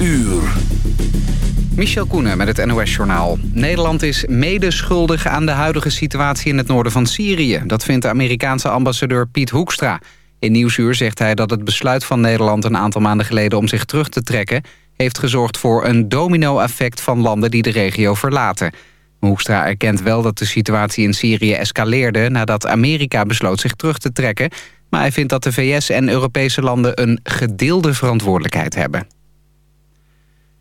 uur. Michel Koenen met het NOS-journaal. Nederland is medeschuldig aan de huidige situatie in het noorden van Syrië. Dat vindt de Amerikaanse ambassadeur Piet Hoekstra. In Nieuwsuur zegt hij dat het besluit van Nederland een aantal maanden geleden... om zich terug te trekken, heeft gezorgd voor een domino-effect van landen die de regio verlaten. Hoekstra erkent wel dat de situatie in Syrië escaleerde... nadat Amerika besloot zich terug te trekken... maar hij vindt dat de VS en Europese landen een gedeelde verantwoordelijkheid hebben.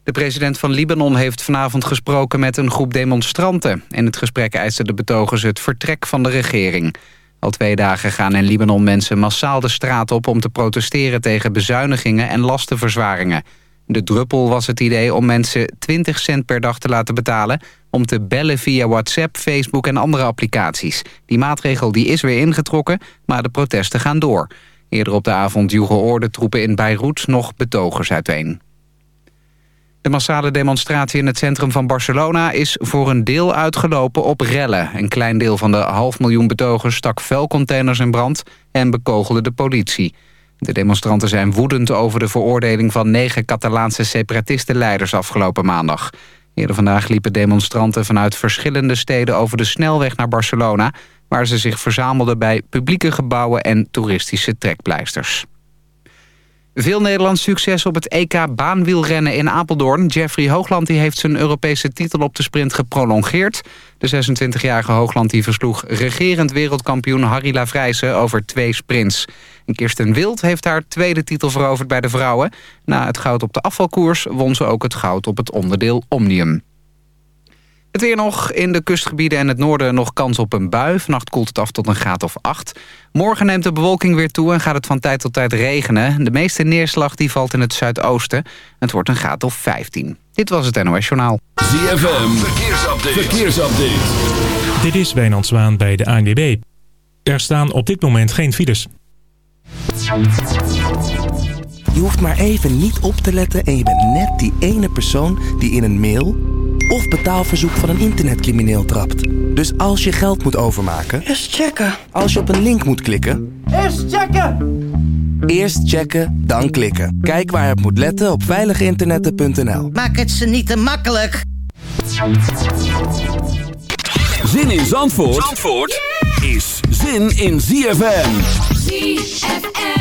De president van Libanon heeft vanavond gesproken met een groep demonstranten. In het gesprek eisten de betogers het vertrek van de regering. Al twee dagen gaan in Libanon mensen massaal de straat op... om te protesteren tegen bezuinigingen en lastenverzwaringen. De druppel was het idee om mensen 20 cent per dag te laten betalen... om te bellen via WhatsApp, Facebook en andere applicaties. Die maatregel die is weer ingetrokken, maar de protesten gaan door. Eerder op de avond joegen troepen in Beirut nog betogers uiteen. De massale demonstratie in het centrum van Barcelona is voor een deel uitgelopen op rellen. Een klein deel van de half miljoen betogers stak vuilcontainers in brand en bekogelde de politie. De demonstranten zijn woedend over de veroordeling van negen Catalaanse separatistenleiders afgelopen maandag. Eerder vandaag liepen demonstranten vanuit verschillende steden over de snelweg naar Barcelona... waar ze zich verzamelden bij publieke gebouwen en toeristische trekpleisters. Veel Nederlands succes op het EK baanwielrennen in Apeldoorn. Jeffrey Hoogland die heeft zijn Europese titel op de sprint geprolongeerd. De 26-jarige Hoogland die versloeg regerend wereldkampioen Harry Lavrijsen over twee sprints. En Kirsten Wild heeft haar tweede titel veroverd bij de vrouwen. Na het goud op de afvalkoers won ze ook het goud op het onderdeel Omnium. Het weer nog. In de kustgebieden en het noorden nog kans op een bui. Vannacht koelt het af tot een graad of 8. Morgen neemt de bewolking weer toe en gaat het van tijd tot tijd regenen. De meeste neerslag die valt in het zuidoosten. Het wordt een graad of 15. Dit was het NOS Journaal. ZFM. Verkeersupdate. Verkeersupdate. Dit is Wijnand Zwaan bij de ANWB. Er staan op dit moment geen files. Je hoeft maar even niet op te letten en je bent net die ene persoon die in een mail of betaalverzoek van een internetcrimineel trapt. Dus als je geld moet overmaken... Eerst checken. Als je op een link moet klikken... Eerst checken! Eerst checken, dan klikken. Kijk waar het moet letten op veiliginternetten.nl. Maak het ze niet te makkelijk. Zin in Zandvoort, Zandvoort is zin in ZFM. ZFM.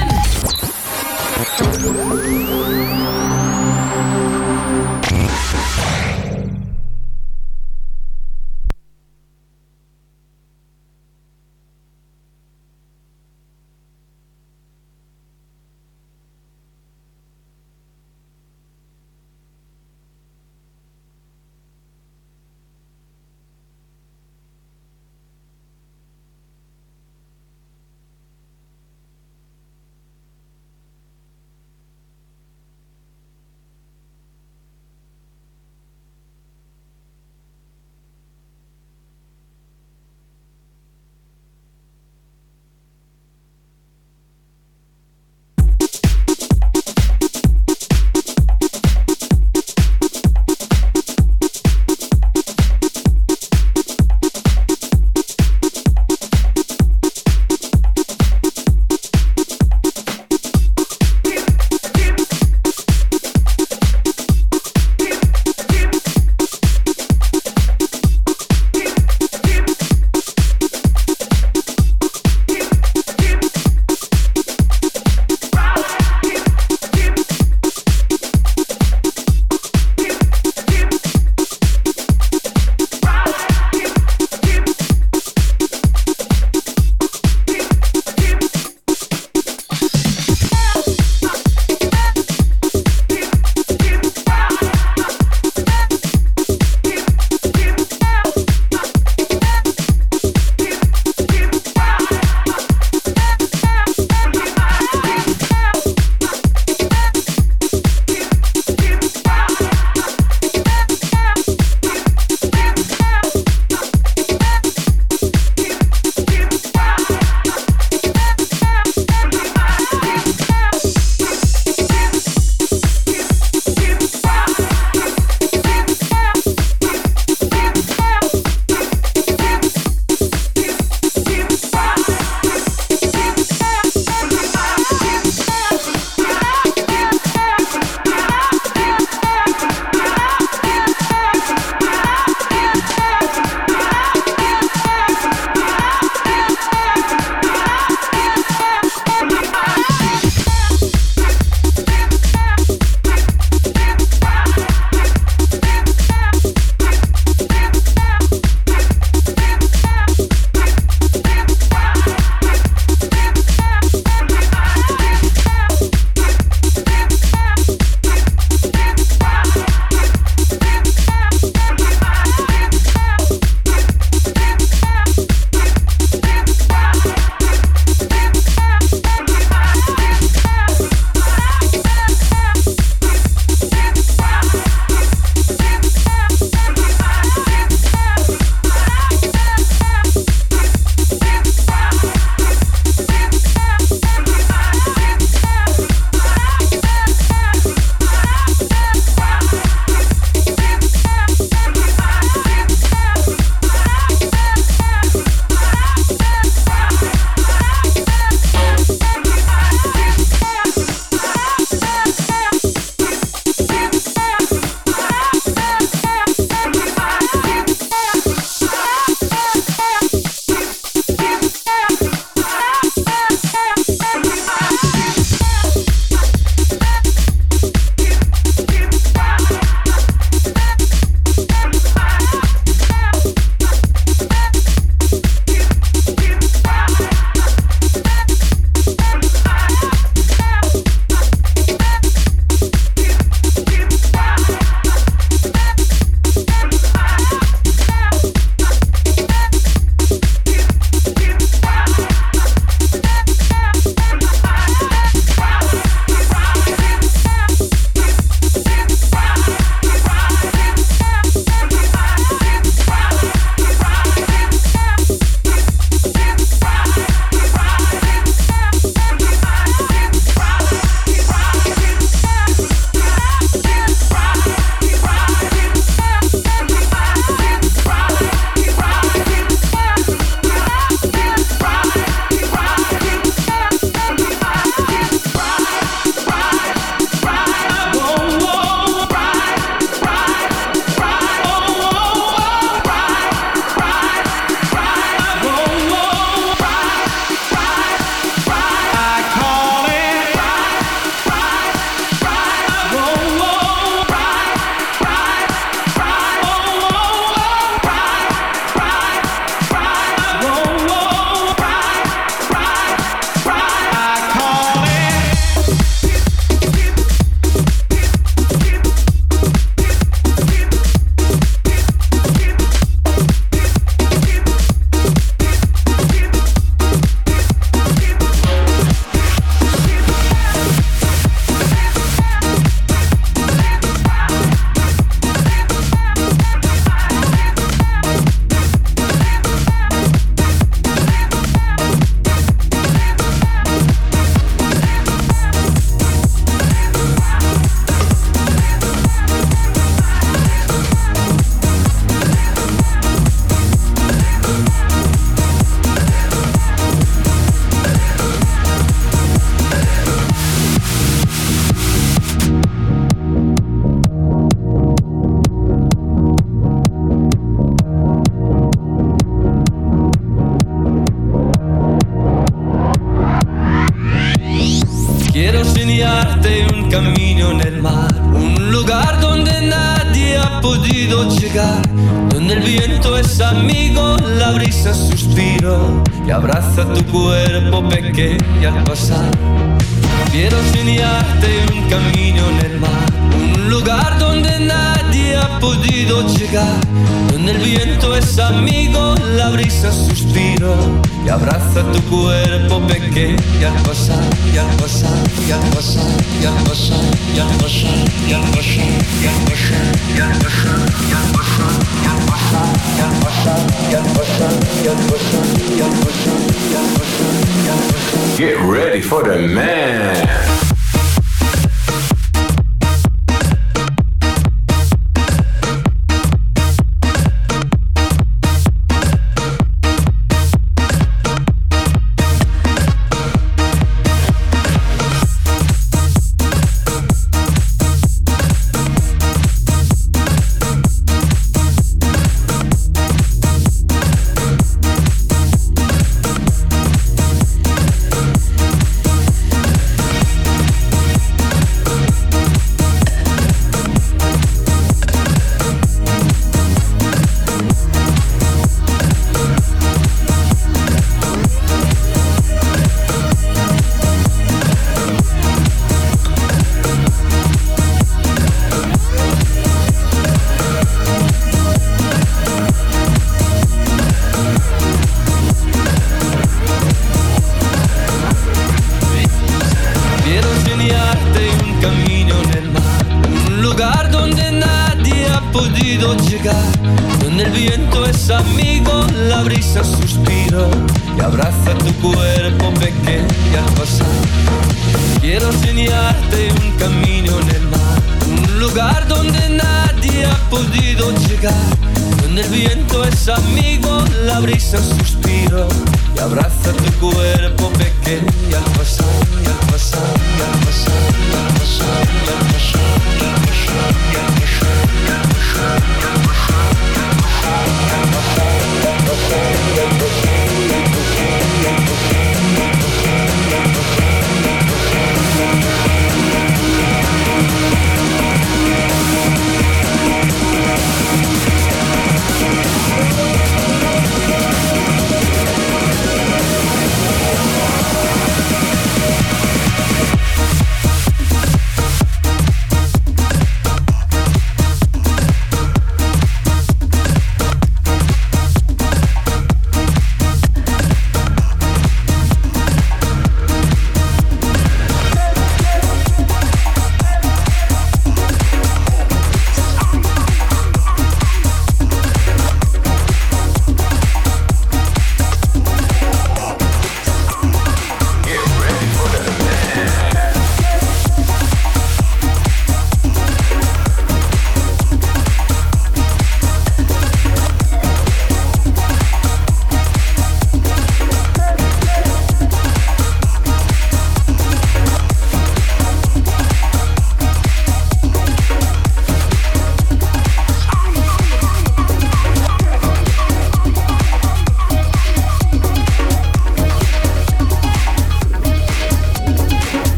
y abraza tu cuerpo pequeño y al pasar y al pasar y al pasar y al pasar y al pasar y al pasar y al pasar y al pasar y al pasar y al pasar y al pasar y al pasar y al pasar y al pasar y al pasar y al pasar Get ready for the man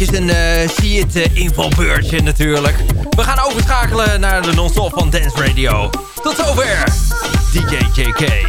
eventjes een uh, See It uh, invalbeurtje natuurlijk. We gaan overschakelen naar de non-stop van Dance Radio. Tot zover, DJ JK.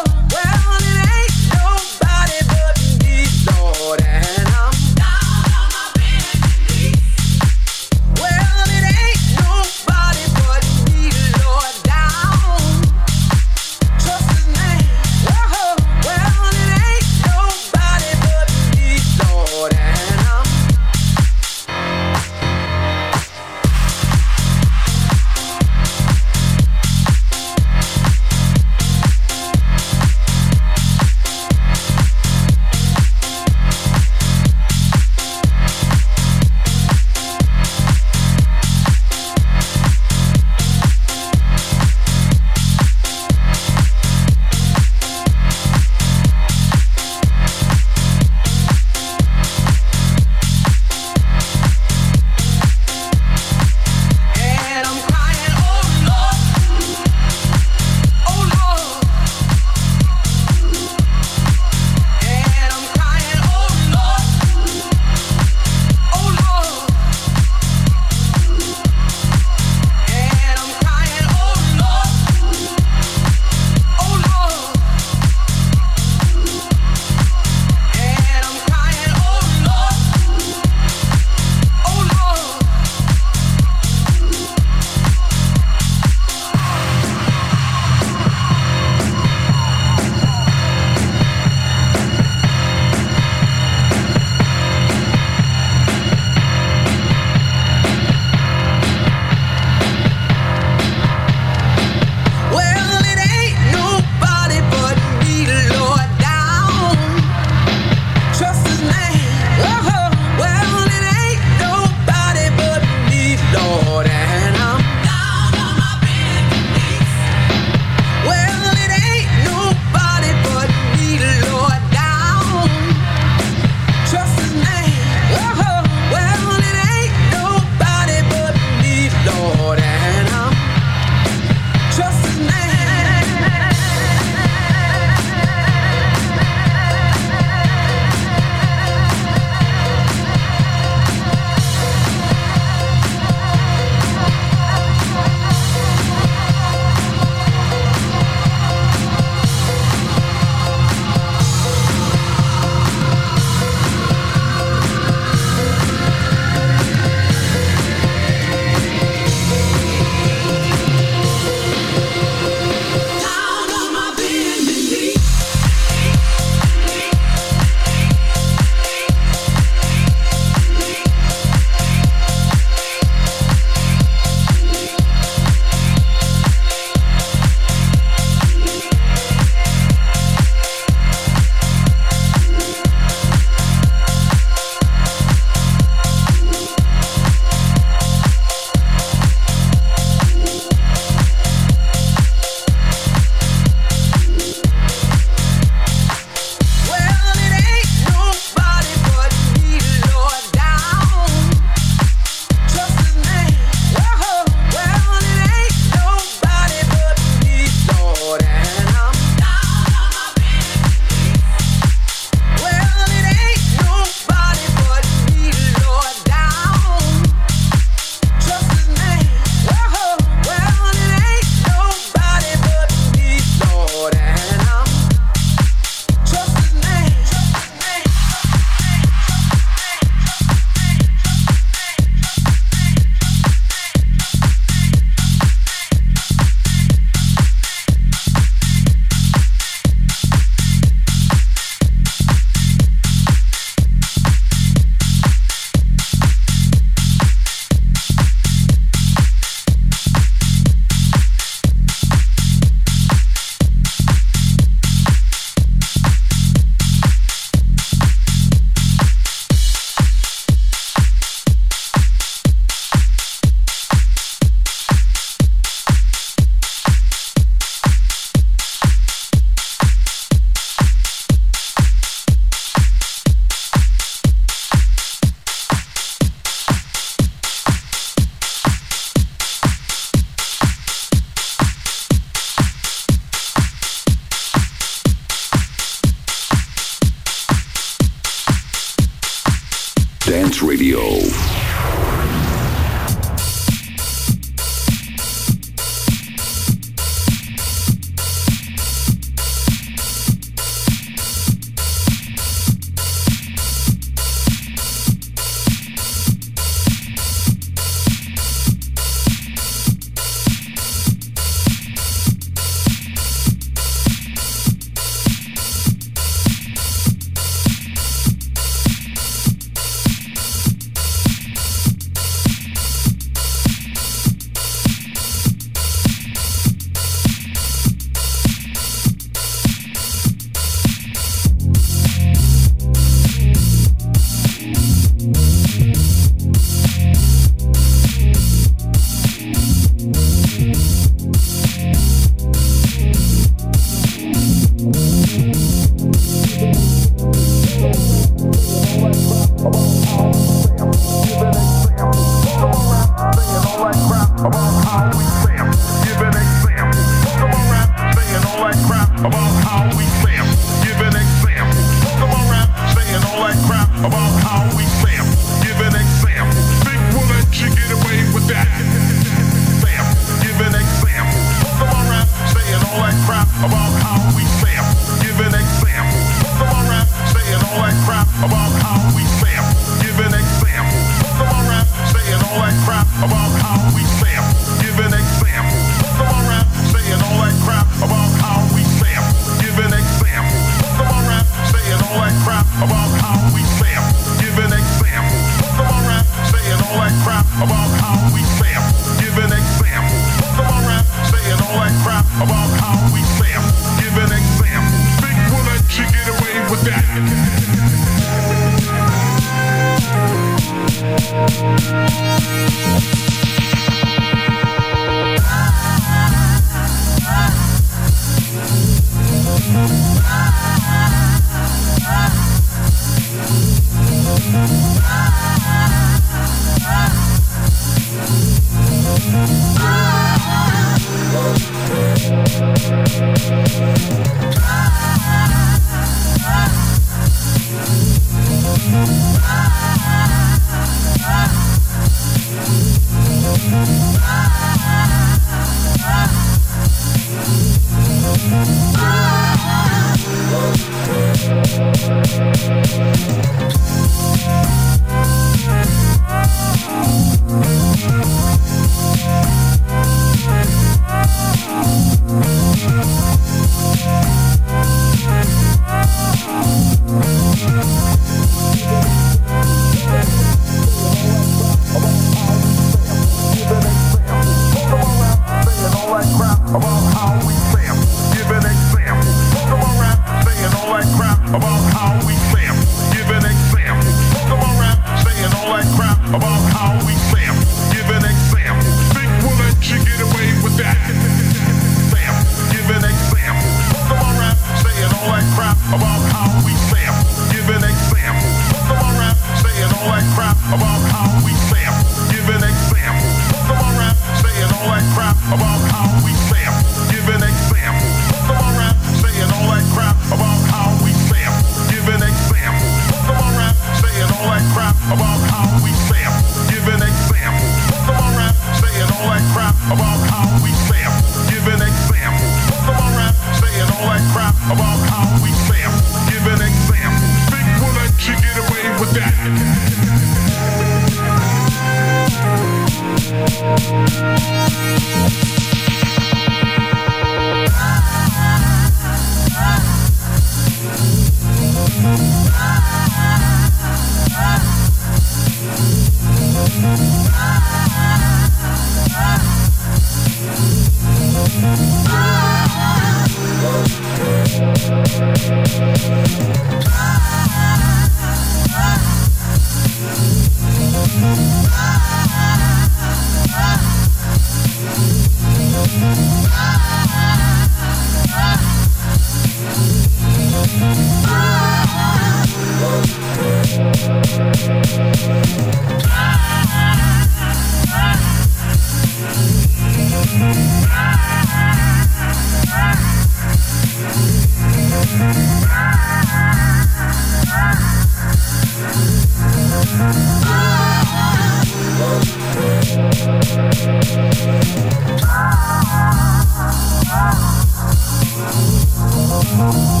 Ja,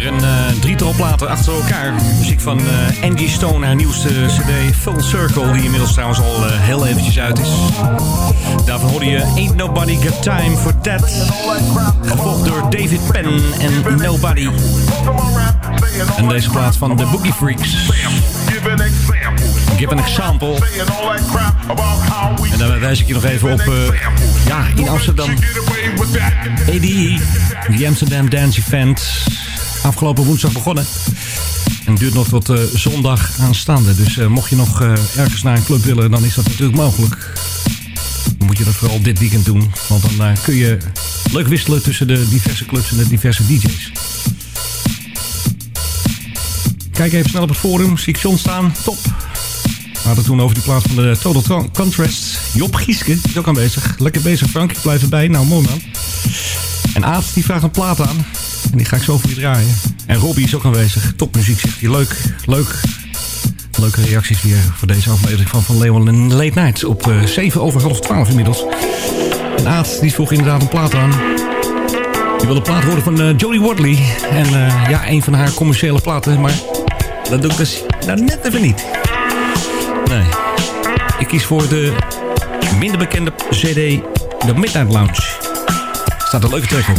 weer een eh drietal platen achter elkaar. Muziek van eh, Angie Stone, haar nieuwste cd Full Circle, die inmiddels trouwens al eh, heel eventjes uit is. Daarvan hoorde je Ain't Nobody Got Time For That. Gevolgd door David Penn en Nobody. En deze plaat van The Boogie Freaks. Give an example. En daar wijs ik je nog even op, eh, ja, in Amsterdam. ADE, the Amsterdam Dance Event. Afgelopen woensdag begonnen. En duurt nog tot eh, zondag aanstaande. Dus eh, mocht je nog eh, ergens naar een club willen, dan is dat natuurlijk mogelijk. Dan moet je dat vooral dit weekend doen. Want dan kun je leuk wisselen tussen de diverse clubs en de diverse DJ's. Kijk even snel op het forum. Zie ik John staan. Top. We hadden toen over die plaats van de Total Con- Contrast. Job Gieske is ook aanwezig. Lekker bezig Frank, ik blijf erbij. Nou, mooi man. En Aad die vraagt een plaat aan. En die ga ik zo voor je draaien. En Robbie is ook aanwezig. Topmuziek zegt hij. Leuk, leuk. Leuke reacties weer voor deze aflevering van Van Leeuwen en Late Night. Op eh 7 over half 12 inmiddels. En Aad die vroeg inderdaad een plaat aan. Je wil de plaat horen van uh, Jodie Watley. En uh, ja, een van haar commerciële platen. Maar dat doe ik dus nou net even niet. Nee. Ik kies voor de minder bekende CD, The Midnight Lounge. Staat een leuke track op.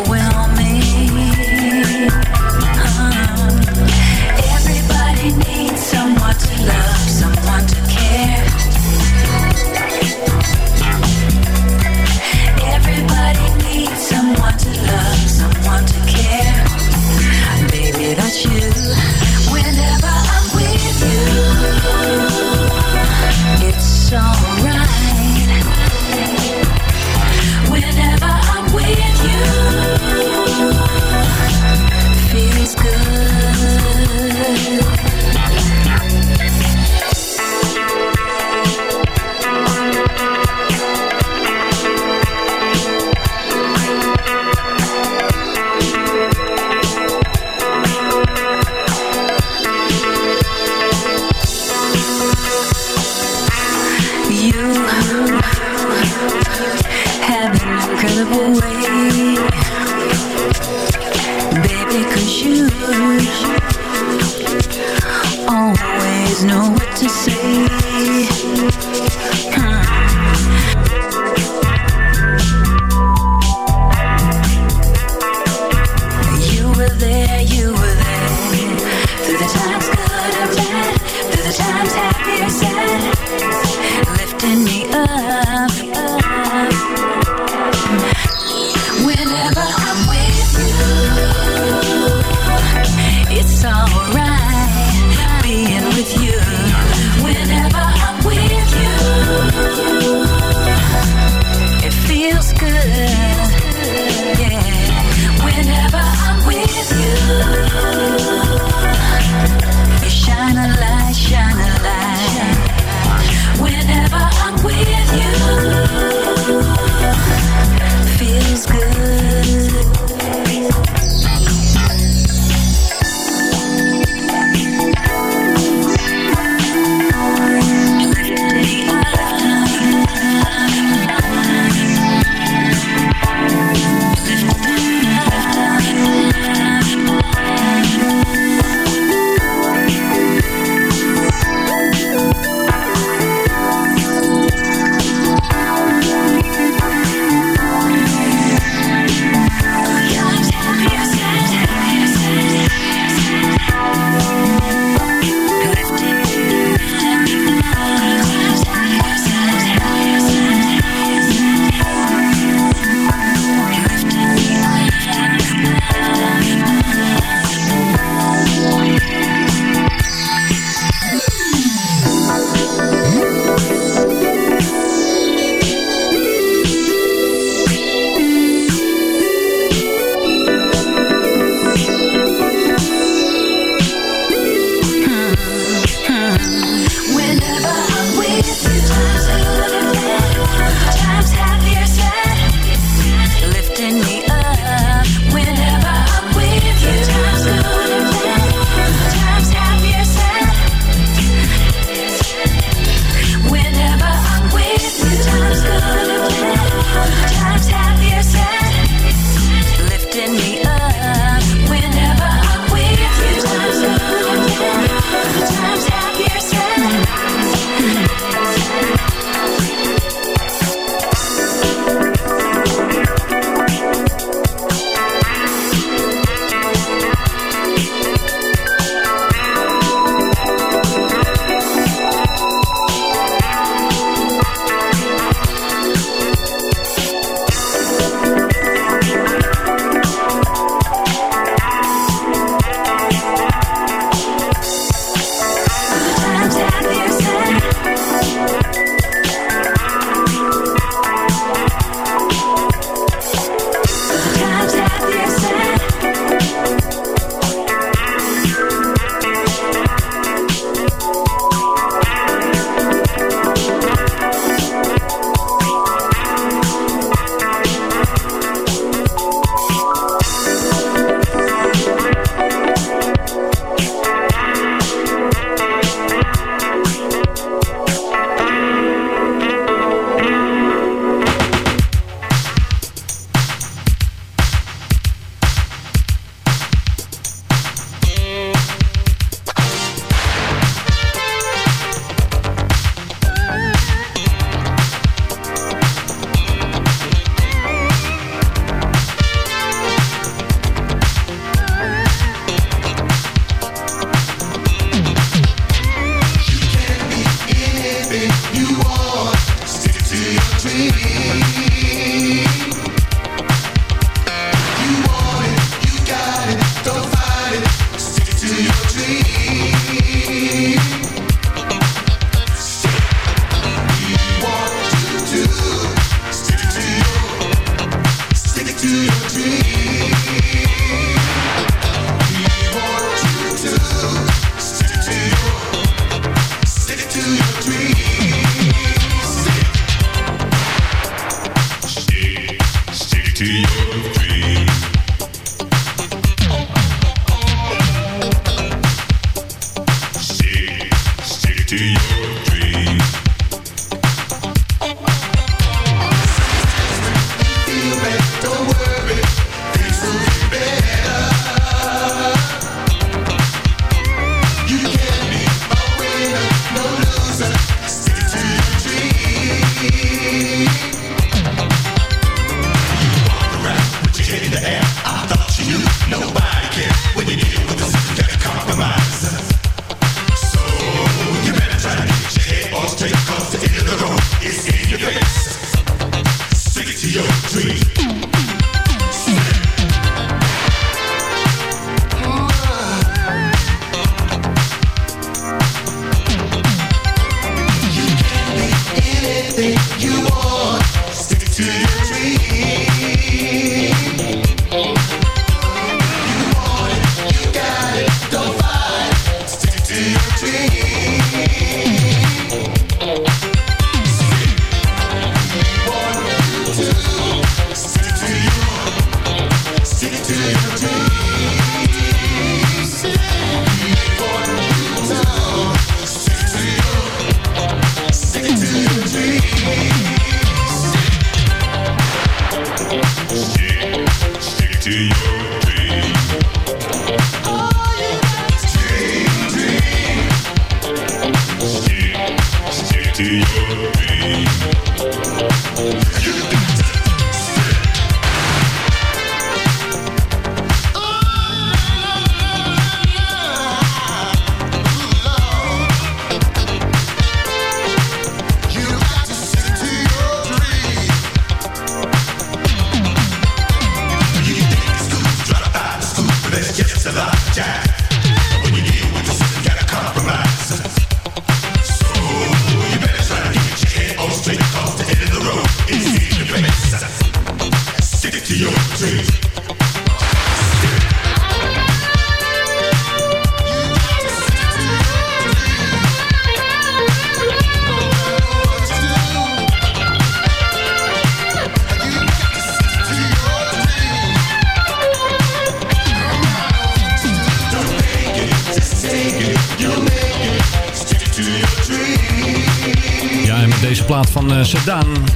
Sedan.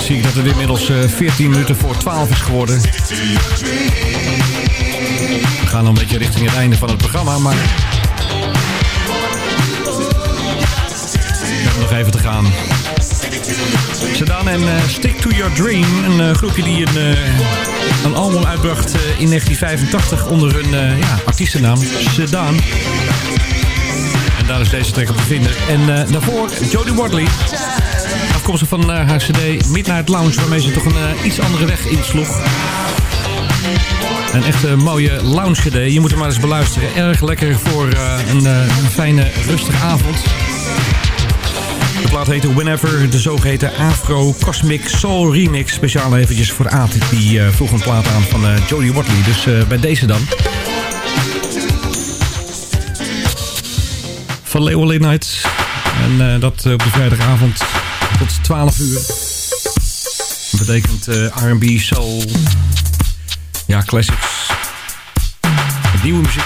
Zie ik dat het inmiddels 14 eh, minuten voor 12 is geworden. We gaan een beetje richting het einde van het programma, maar... We hebben nog even te gaan. Sedan en uh, Stick to Your Dream. Een uh, groepje die een, uh, een album uitbracht in 1985 onder hun ja, artiestennaam Sedan. En daar is deze track op te vinden. En daarvoor Jodie Watley afkomstig van uh, haar cd Midnight Lounge... waarmee ze toch een uh, iets andere weg insloeg. Een echte mooie lounge cd. Je moet hem maar eens beluisteren. Erg lekker voor uh, een, fijne, rustige avond. De plaat heette Whenever, de zogeheten Afro Cosmic Soul Remix. Speciaal eventjes voor Aad, die vroeg een plaat aan van Jodie Watley. Dus bij deze dan. Van Leeuwen Nights. En dat op de vrijdagavond tot 12 uur. Dat betekent uh, R&B, soul, ja, classics, nieuwe muziek.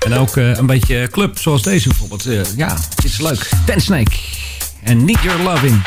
En ook uh, een beetje club, zoals deze bijvoorbeeld. Uh, ja, dit is leuk. Ten Snake en Need Your Loving.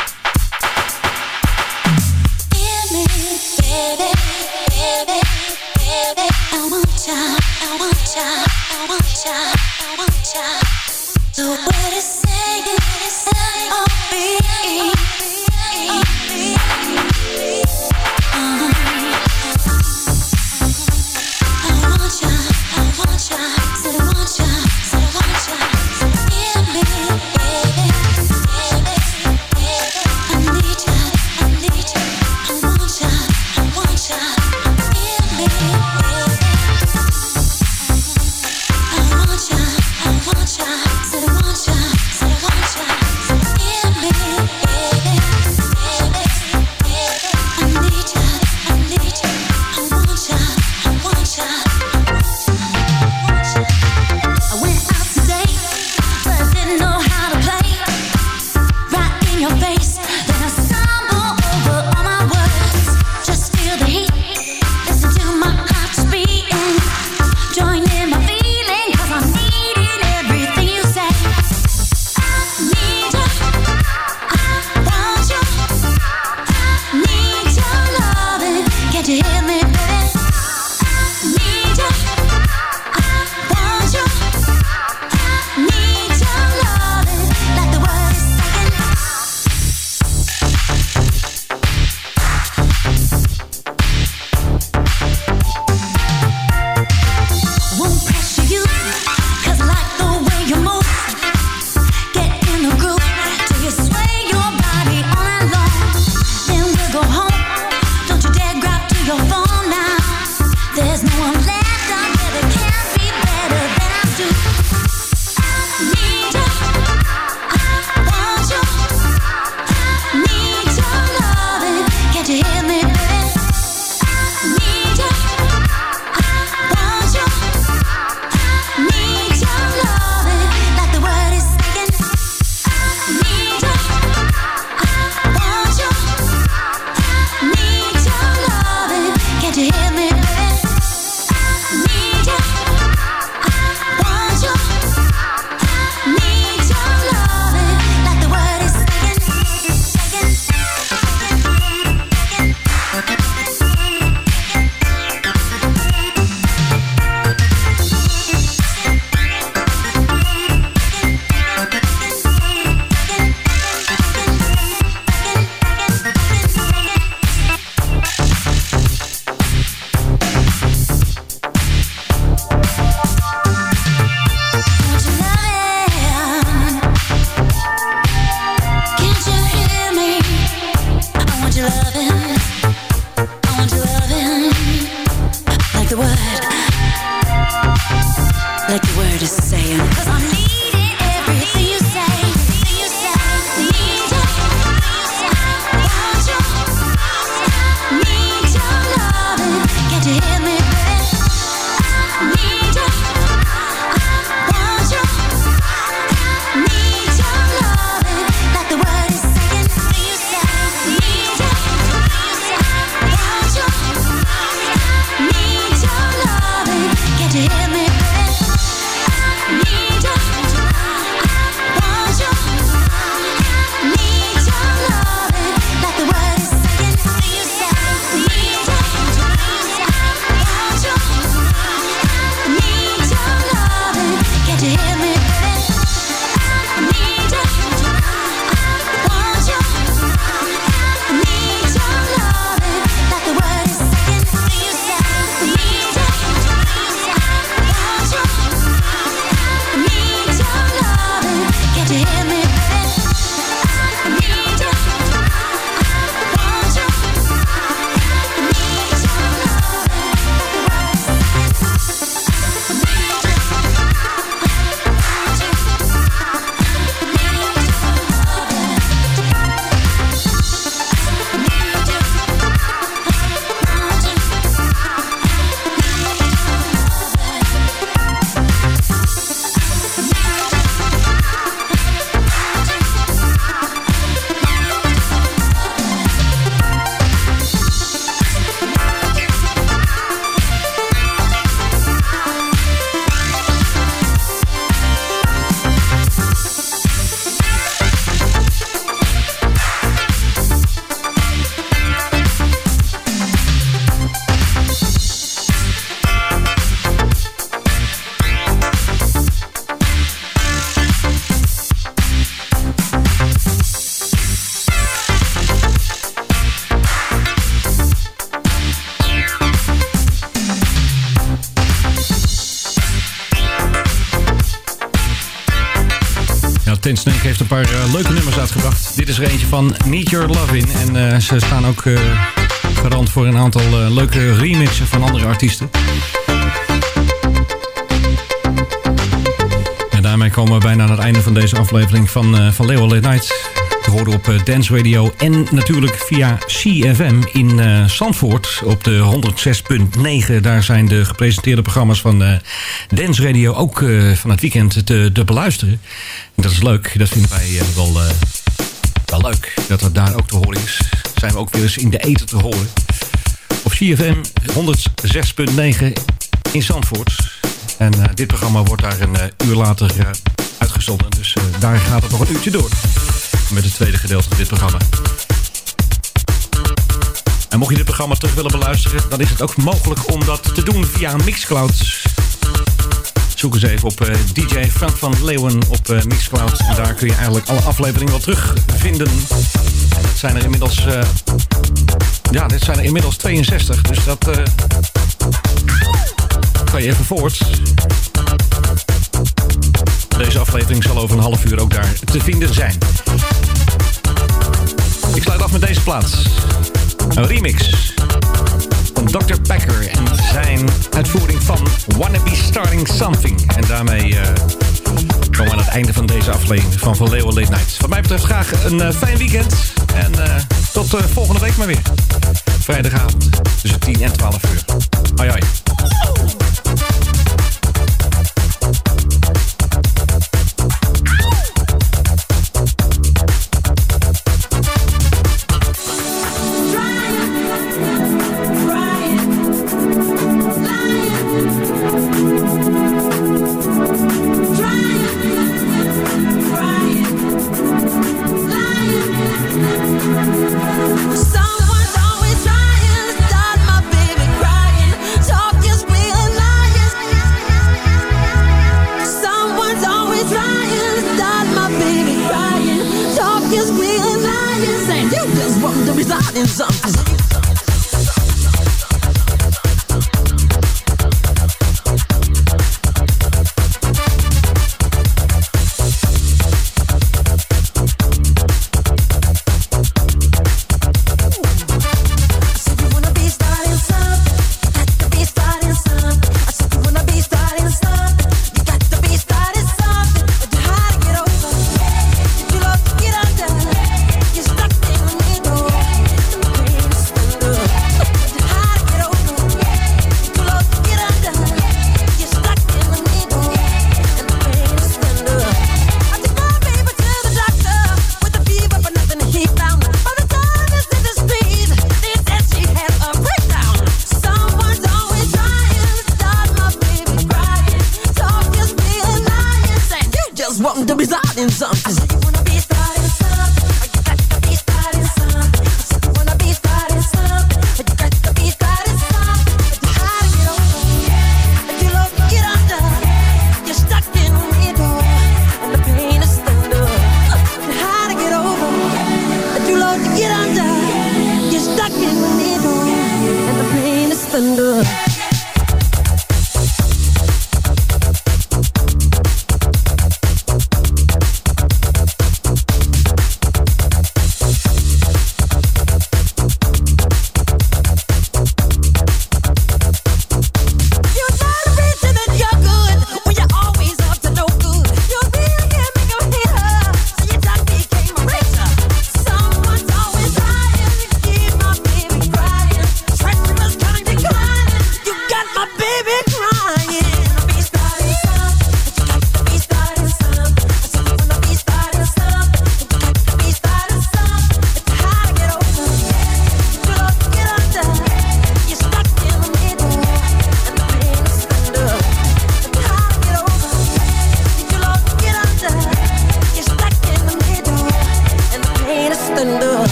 Ten Snake heeft een paar eh, leuke nummers uitgebracht. Dit is er eentje van Need Your Love In. En eh, ze staan ook eh, garant voor een aantal leuke remixen van andere artiesten. En daarmee komen we bijna aan het einde van deze aflevering van, van Leo Late Night. Te horen op eh, Dance Radio en natuurlijk via CFM in eh Zandvoort op de 106.9. Daar zijn de gepresenteerde programma's van eh, Dance Radio ook van het weekend te, te beluisteren. En dat is leuk, dat vinden wij wel, wel leuk dat dat daar ook te horen is. Zijn we ook weer eens in de eten te horen. Op CFM 106.9 in Zandvoort. En dit programma wordt daar een uur later uitgezonden. Dus daar gaat het nog een uurtje door. Met het tweede gedeelte van dit programma. En mocht je dit programma terug willen beluisteren... dan is het ook mogelijk om dat te doen via Mixcloud. Zoek eens even op eh, DJ Frank van Leeuwen op eh, Mixcloud. En daar kun je eigenlijk alle afleveringen wel terugvinden. En dat zijn er inmiddels... eh, ja, dit zijn er inmiddels 62. Dus dat... kan je even voort. Deze aflevering zal over een half uur ook daar te vinden zijn. Ik sluit af met deze plaats. Een remix van Dr. Packer en zijn uitvoering van Wanna Be Starting Something. En daarmee eh, komen we aan het einde van deze aflevering van Van Leeuwen Late Night. Wat mij betreft graag een eh, fijn weekend. En eh, tot volgende week maar weer. Vrijdagavond tussen 10 en 12 uur. Hoi hoi.